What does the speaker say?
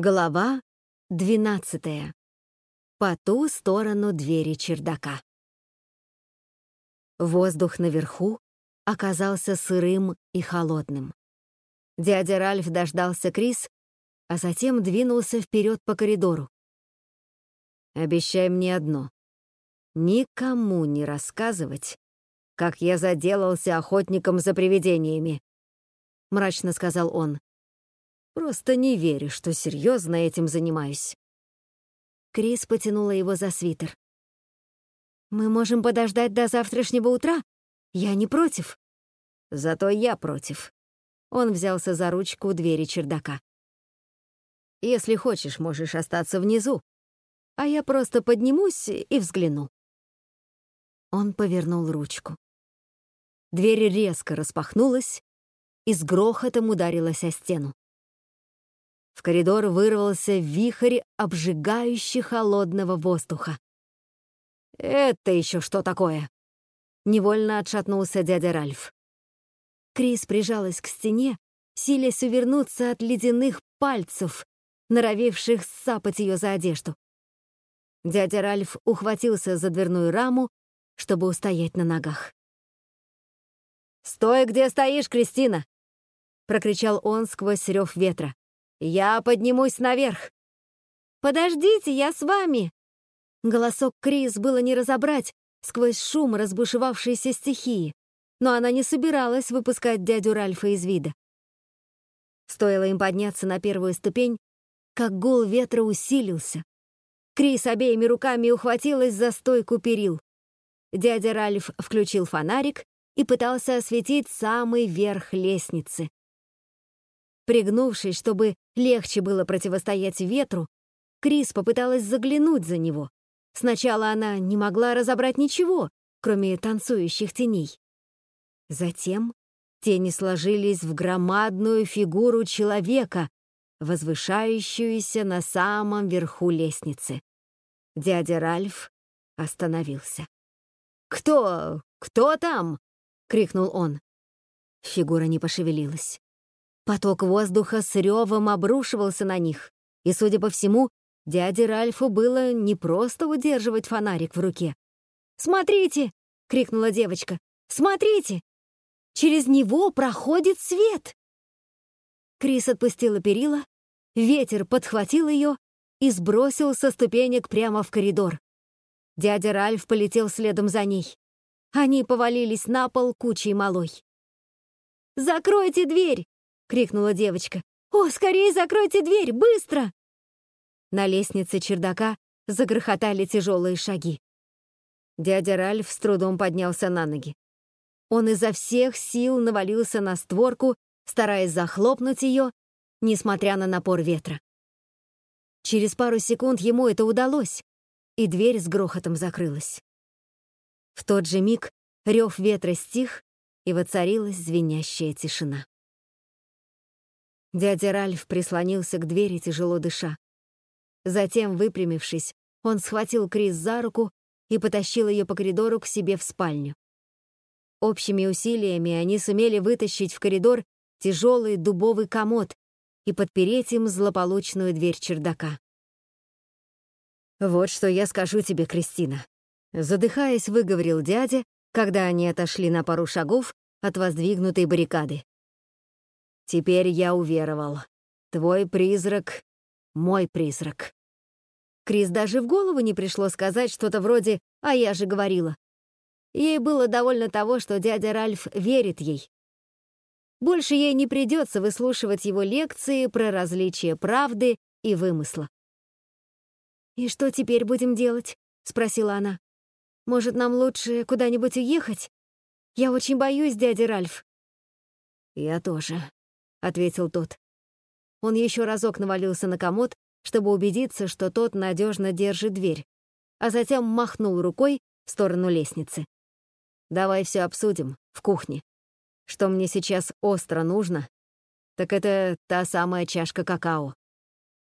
Глава двенадцатая. По ту сторону двери чердака. Воздух наверху оказался сырым и холодным. Дядя Ральф дождался Крис, а затем двинулся вперед по коридору. «Обещай мне одно. Никому не рассказывать, как я заделался охотником за привидениями», — мрачно сказал он. Просто не верю, что серьезно этим занимаюсь. Крис потянула его за свитер. «Мы можем подождать до завтрашнего утра? Я не против». «Зато я против». Он взялся за ручку двери чердака. «Если хочешь, можешь остаться внизу, а я просто поднимусь и взгляну». Он повернул ручку. Дверь резко распахнулась и с грохотом ударилась о стену. В коридор вырвался вихрь обжигающий холодного воздуха. «Это еще что такое?» Невольно отшатнулся дядя Ральф. Крис прижалась к стене, силясь увернуться от ледяных пальцев, норовивших сапать ее за одежду. Дядя Ральф ухватился за дверную раму, чтобы устоять на ногах. «Стой, где стоишь, Кристина!» — прокричал он сквозь рев ветра. Я поднимусь наверх. Подождите, я с вами. Голосок Крис было не разобрать сквозь шум разбушевавшейся стихии, но она не собиралась выпускать дядю Ральфа из вида. Стоило им подняться на первую ступень, как гул ветра усилился. Крис обеими руками ухватилась за стойку перил. Дядя Ральф включил фонарик и пытался осветить самый верх лестницы. Пригнувшись, чтобы легче было противостоять ветру, Крис попыталась заглянуть за него. Сначала она не могла разобрать ничего, кроме танцующих теней. Затем тени сложились в громадную фигуру человека, возвышающуюся на самом верху лестницы. Дядя Ральф остановился. «Кто? Кто там?» — крикнул он. Фигура не пошевелилась. Поток воздуха с ревом обрушивался на них, и, судя по всему, дяде Ральфу было не просто удерживать фонарик в руке. «Смотрите!» — крикнула девочка. «Смотрите! Через него проходит свет!» Крис отпустила перила, ветер подхватил ее и сбросил со ступенек прямо в коридор. Дядя Ральф полетел следом за ней. Они повалились на пол кучей малой. «Закройте дверь!» — крикнула девочка. «О, скорее закройте дверь, быстро!» На лестнице чердака загрохотали тяжелые шаги. Дядя Ральф с трудом поднялся на ноги. Он изо всех сил навалился на створку, стараясь захлопнуть ее, несмотря на напор ветра. Через пару секунд ему это удалось, и дверь с грохотом закрылась. В тот же миг рев ветра стих, и воцарилась звенящая тишина. Дядя Ральф прислонился к двери, тяжело дыша. Затем, выпрямившись, он схватил Крис за руку и потащил ее по коридору к себе в спальню. Общими усилиями они сумели вытащить в коридор тяжелый дубовый комод и подпереть им злополучную дверь чердака. «Вот что я скажу тебе, Кристина», — задыхаясь, выговорил дядя, когда они отошли на пару шагов от воздвигнутой баррикады. Теперь я уверовал. Твой призрак — мой призрак. Крис даже в голову не пришло сказать что-то вроде «а я же говорила». Ей было довольно того, что дядя Ральф верит ей. Больше ей не придется выслушивать его лекции про различия правды и вымысла. «И что теперь будем делать?» — спросила она. «Может, нам лучше куда-нибудь уехать? Я очень боюсь, дядя Ральф». «Я тоже», — ответил тот. Он еще разок навалился на комод, чтобы убедиться, что тот надежно держит дверь, а затем махнул рукой в сторону лестницы. «Давай все обсудим в кухне. Что мне сейчас остро нужно, так это та самая чашка какао».